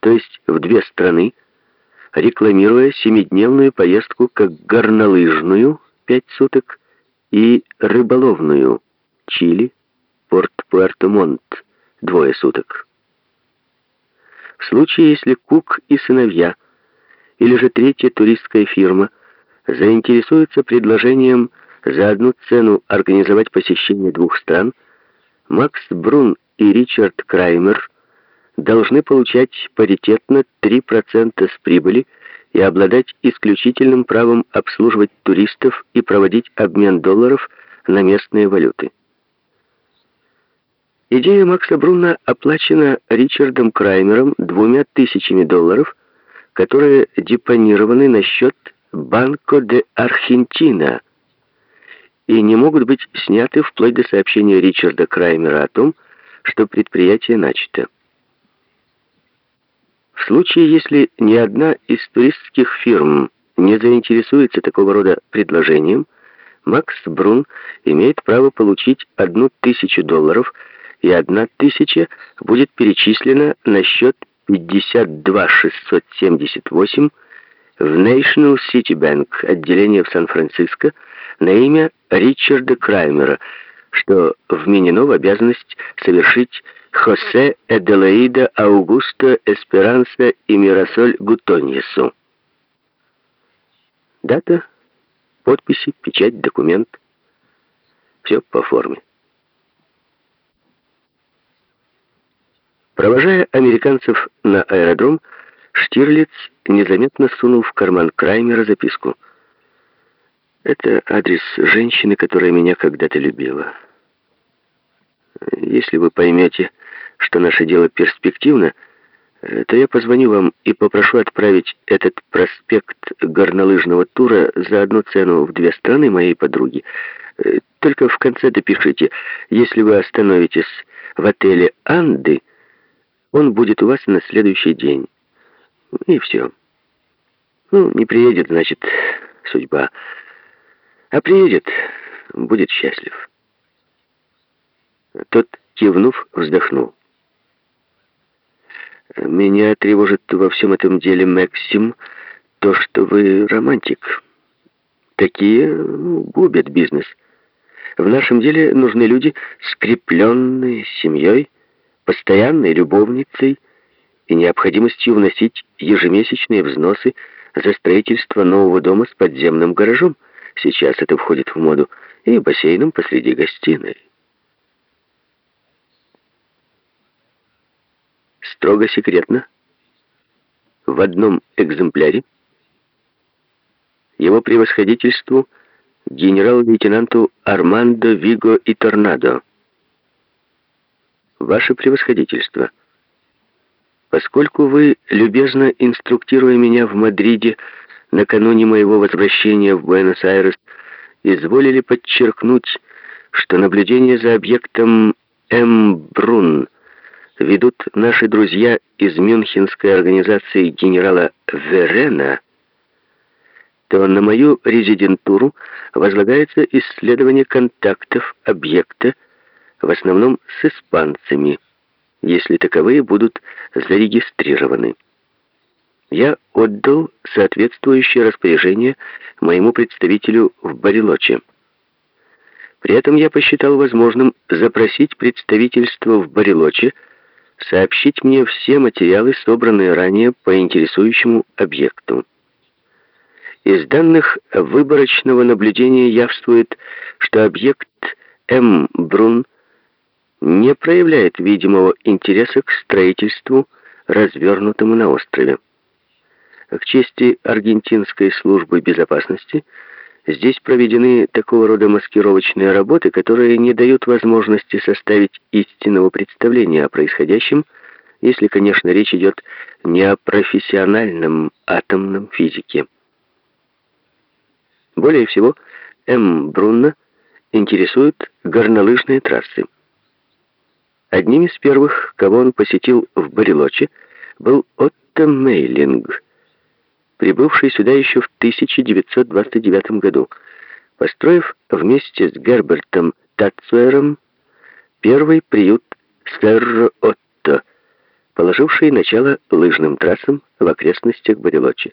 то есть в две страны, рекламируя семидневную поездку как горнолыжную, пять суток, и рыболовную, Чили, порт Пуэрто-Монт, двое суток. В случае, если Кук и сыновья, или же третья туристская фирма, заинтересуются предложением за одну цену организовать посещение двух стран, Макс Брун и Ричард Краймер должны получать паритетно 3% с прибыли и обладать исключительным правом обслуживать туристов и проводить обмен долларов на местные валюты. Идея Макса Бруна оплачена Ричардом Краймером двумя тысячами долларов, которые депонированы на счет Банко де Аргентина и не могут быть сняты вплоть до сообщения Ричарда Краймера о том, что предприятие начато. В случае, если ни одна из туристских фирм не заинтересуется такого рода предложением, Макс Брун имеет право получить одну тысячу долларов, и одна тысяча будет перечислена на счет 52678 в National City Bank, отделение в Сан-Франциско, на имя Ричарда Краймера, что вменено в обязанность совершить Хосе Эделаида Аугусто Эсперанса и Мирасоль Гутоньесу. Дата, подписи, печать, документ. Все по форме. Провожая американцев на аэродром, Штирлиц незаметно сунул в карман Краймера записку. «Это адрес женщины, которая меня когда-то любила. Если вы поймете, что наше дело перспективно, э, то я позвоню вам и попрошу отправить этот проспект горнолыжного тура за одну цену в две страны моей подруги. Э, только в конце допишите, если вы остановитесь в отеле «Анды», он будет у вас на следующий день. И все. Ну, не приедет, значит, судьба. А приедет, будет счастлив. Тот, кивнув, вздохнул. Меня тревожит во всем этом деле, Максим, то, что вы романтик. Такие ну, губят бизнес. В нашем деле нужны люди, скрепленные семьей, постоянной любовницей и необходимостью вносить ежемесячные взносы за строительство нового дома с подземным гаражом. Сейчас это входит в моду. И бассейном посреди гостиной. Строго секретно, в одном экземпляре, его превосходительству генерал-лейтенанту Армандо Виго и Торнадо. Ваше превосходительство, поскольку вы, любезно инструктируя меня в Мадриде накануне моего возвращения в Буэнос-Айрес, изволили подчеркнуть, что наблюдение за объектом М. Брун – ведут наши друзья из мюнхенской организации генерала Верена, то на мою резидентуру возлагается исследование контактов объекта, в основном с испанцами, если таковые будут зарегистрированы. Я отдал соответствующее распоряжение моему представителю в Барилоче. При этом я посчитал возможным запросить представительство в Барилоче сообщить мне все материалы, собранные ранее по интересующему объекту. Из данных выборочного наблюдения явствует, что объект М. Брун не проявляет видимого интереса к строительству, развернутому на острове. К чести аргентинской службы безопасности – Здесь проведены такого рода маскировочные работы, которые не дают возможности составить истинного представления о происходящем, если, конечно, речь идет не о профессиональном атомном физике. Более всего, М. Брунна интересуют горнолыжные трассы. Одним из первых, кого он посетил в Барилоче, был Отто Мейлинг – прибывший сюда еще в 1929 году, построив вместе с Гербертом Татцуэром первый приют Сэрро Отто, положивший начало лыжным трассам в окрестностях Барелочи.